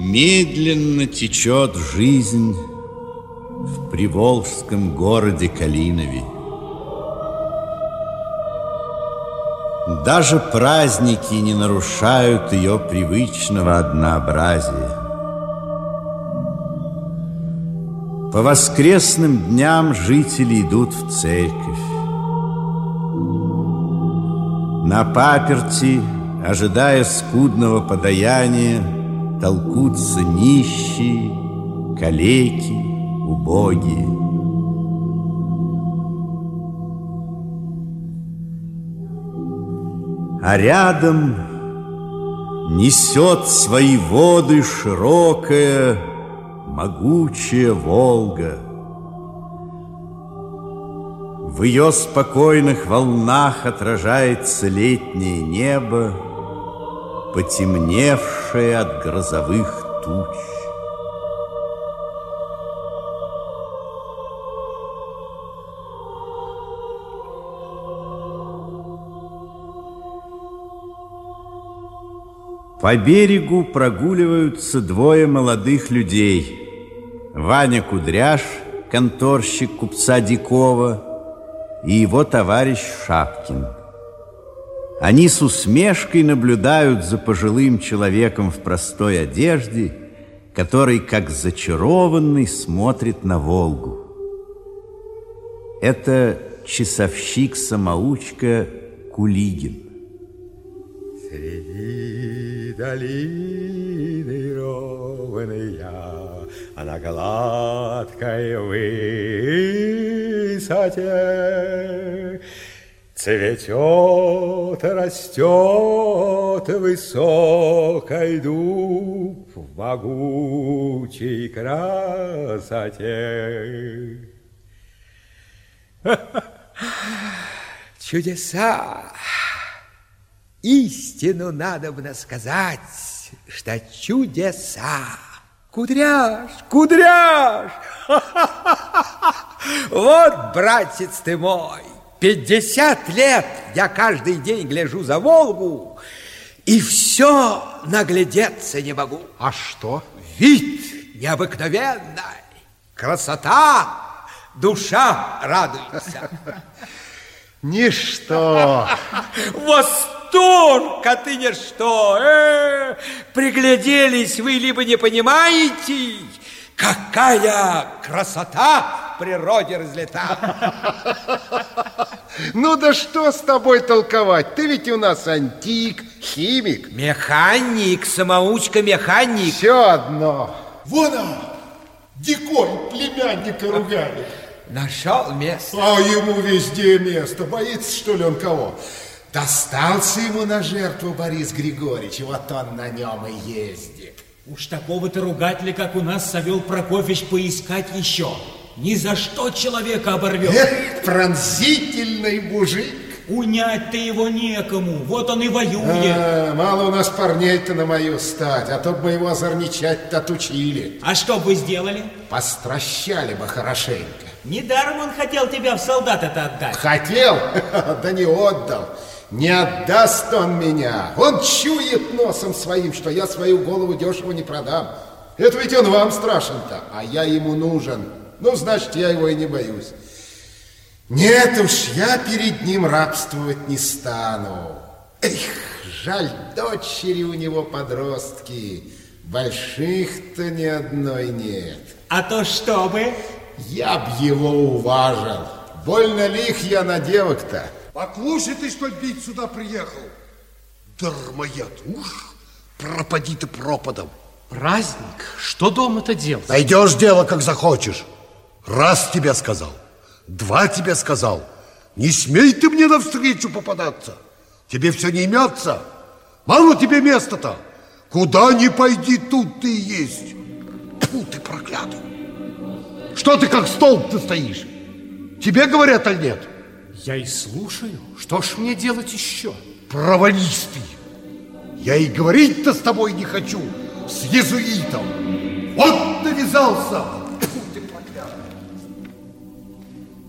Медленно течет жизнь в приволжском городе Калинове. Даже праздники не нарушают ее привычного однообразия. По воскресным дням жители идут в церковь. На паперти, ожидая скудного подаяния, толкутся нищие, калеки, убогие. А рядом несет свои воды широкая, могучая Волга. В ее спокойных волнах отражается летнее небо, потемневшее от грозовых туч. По берегу прогуливаются двое молодых людей. Ваня Кудряш, конторщик купца Дикова, и его товарищ Шапкин. Они с усмешкой наблюдают за пожилым человеком в простой одежде, который, как зачарованный, смотрит на Волгу. Это часовщик-самоучка Кулигин. Среди долины ровная, а на гладкой высоте Цветет, растет высокой дуб в могучей красоте. Чудеса! Истину надо бы сказать, что чудеса. Кудряш, кудряш! Вот, братец ты мой, пятьдесят лет я каждый день гляжу за Волгу и все наглядеться не могу. А что? Вид необыкновенный, красота, душа радуется. Ничто. Восторг, а ты ничто. Э, пригляделись вы, либо не понимаете, какая красота природе разлета. Ну да что с тобой толковать? Ты ведь у нас антик, химик. Механик, самоучка механик. Все одно. Вон он, дикой племянника ругали. Нашел место. А ему везде место. Боится, что ли, он кого? Достался ему на жертву Борис Григорьевич, вот он на нем и ездит. Уж такого-то ругателя, как у нас, Савел Прокофьевич, поискать еще. Ни за что человека оборвет. Эх, пронзительный мужик. Унять-то его некому, вот он и воюет. А, мало у нас парней-то на мою стать, а то бы его озорничать-то отучили. А что бы вы сделали? Постращали бы хорошенько. Недаром он хотел тебя в солдат это отдать. Хотел, да не отдал. Не отдаст он меня. Он чует носом своим, что я свою голову дешево не продам. Это ведь он вам страшен-то, а я ему нужен. Ну, значит, я его и не боюсь. Нет уж, я перед ним рабствовать не стану. Эх, жаль, дочери у него подростки. Больших-то ни одной нет. А то что бы? Я б его уважил. Больно лих я на девок-то. Послушай ты, что бить сюда приехал. Дармоед, уж пропади ты пропадом. Праздник? Что дома-то делать? Найдешь дело, как захочешь. Раз тебе сказал, два тебе сказал. Не смей ты мне навстречу попадаться. Тебе все не имется. Мало тебе места-то. Куда ни пойди, тут ты и есть. Фу, ты проклятый. Что ты как столб ты стоишь? Тебе говорят, а нет? Я и слушаю. Что ж мне делать еще? Провались ты. Я и говорить-то с тобой не хочу, с езуитом. Вот навязался.